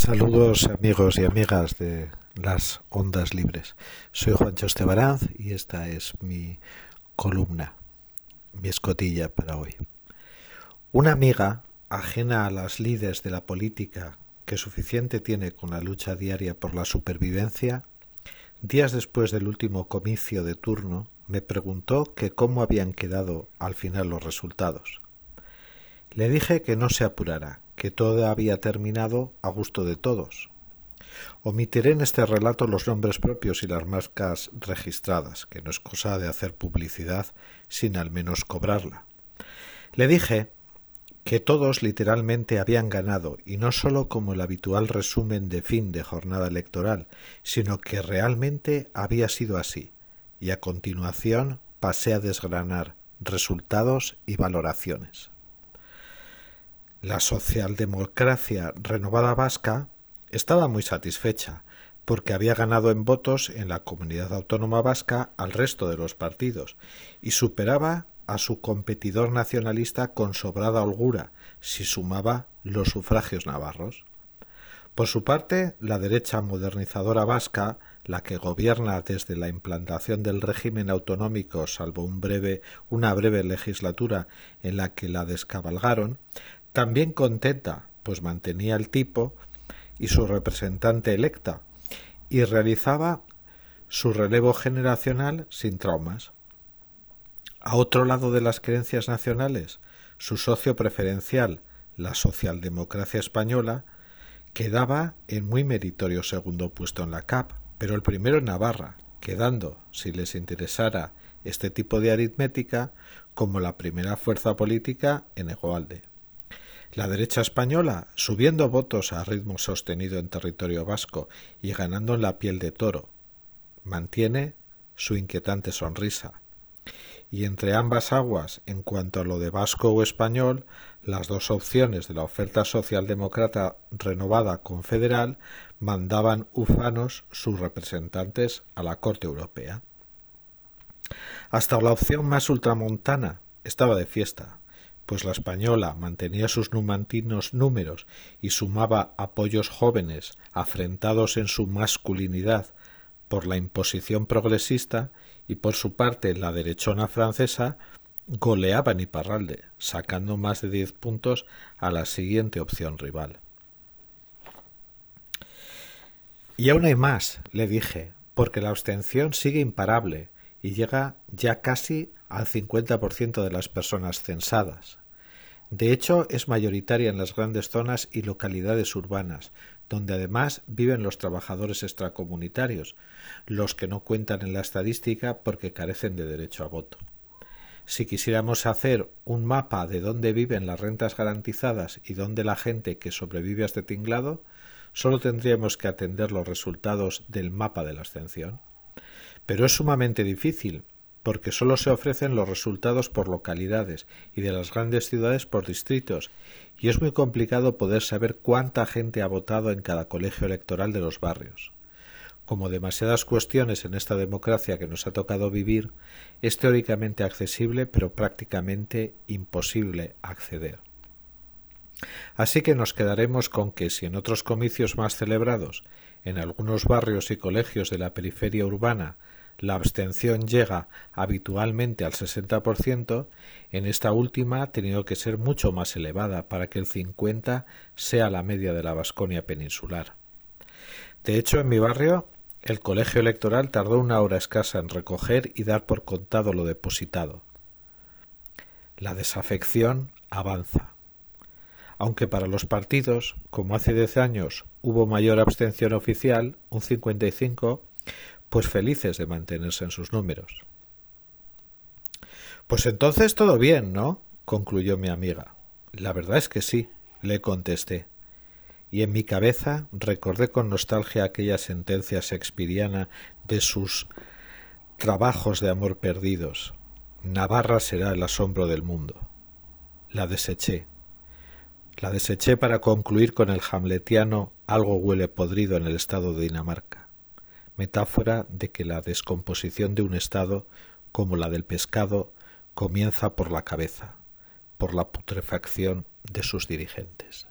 Saludos amigos y amigas de las ondas libres. Soy Juancho Estebaranz y esta es mi columna, mi escotilla para hoy. Una amiga, ajena a las lides de la política que suficiente tiene con la lucha diaria por la supervivencia, días después del último comicio de turno, me preguntó que cómo habían quedado al final los resultados. Le dije que no se apurara, que todo había terminado a gusto de todos. Omitiré en este relato los nombres propios y las marcas registradas, que no es cosa de hacer publicidad sin al menos cobrarla. Le dije que todos literalmente habían ganado, y no sólo como el habitual resumen de fin de jornada electoral, sino que realmente había sido así, y a continuación pasé a desgranar resultados y valoraciones. La socialdemocracia renovada vasca estaba muy satisfecha porque había ganado en votos en la comunidad autónoma vasca al resto de los partidos y superaba a su competidor nacionalista con sobrada holgura si sumaba los sufragios navarros. Por su parte, la derecha modernizadora vasca, la que gobierna desde la implantación del régimen autonómico, salvo una breve legislatura en la que la descabalgaron, también contenta, pues mantenía el tipo y su representante electa, y realizaba su relevo generacional sin traumas. A otro lado de las creencias nacionales, su socio preferencial, la socialdemocracia española, quedaba en muy meritorio segundo puesto en la CAP, pero el primero en Navarra, quedando, si les interesara este tipo de aritmética, como la primera fuerza política en Egoalde. La derecha española, subiendo votos a ritmo sostenido en territorio vasco y ganando en la piel de toro, mantiene su inquietante sonrisa. Y entre ambas aguas, en cuanto a lo de vasco o español, las dos opciones de la oferta socialdemócrata renovada confederal mandaban ufanos sus representantes a la Corte Europea. Hasta la opción más ultramontana estaba de fiesta, pues la española mantenía sus numantinos números y sumaba apoyos jóvenes afrentados en su masculinidad por la imposición progresista y por su parte la derechona francesa goleaba en Iparralde, sacando más de diez puntos a la siguiente opción rival. Y aún hay más, le dije, porque la abstención sigue imparable y llega ya casi al 50% de las personas censadas. De hecho, es mayoritaria en las grandes zonas y localidades urbanas, donde además viven los trabajadores extracomunitarios, los que no cuentan en la estadística porque carecen de derecho a voto. Si quisiéramos hacer un mapa de dónde viven las rentas garantizadas y dónde la gente que sobrevive a este tinglado, solo tendríamos que atender los resultados del mapa de la abstención. Pero es sumamente difícil, porque solo se ofrecen los resultados por localidades y de las grandes ciudades por distritos, y es muy complicado poder saber cuánta gente ha votado en cada colegio electoral de los barrios. Como demasiadas cuestiones en esta democracia que nos ha tocado vivir, es teóricamente accesible pero prácticamente imposible acceder. Así que nos quedaremos con que si en otros comicios más celebrados, en algunos barrios y colegios de la periferia urbana, la abstención llega habitualmente al 60%, en esta última ha tenido que ser mucho más elevada para que el 50% sea la media de la Vasconia peninsular. De hecho, en mi barrio, el colegio electoral tardó una hora escasa en recoger y dar por contado lo depositado. La desafección avanza. Aunque para los partidos, como hace diez años hubo mayor abstención oficial, un 55, pues felices de mantenerse en sus números. Pues entonces todo bien, ¿no? concluyó mi amiga. La verdad es que sí, le contesté. Y en mi cabeza recordé con nostalgia aquella sentencia shakespeariana de sus trabajos de amor perdidos. Navarra será el asombro del mundo. La deseché. La deseché para concluir con el hamletiano algo huele podrido en el estado de Dinamarca metáfora de que la descomposición de un estado, como la del pescado, comienza por la cabeza, por la putrefacción de sus dirigentes.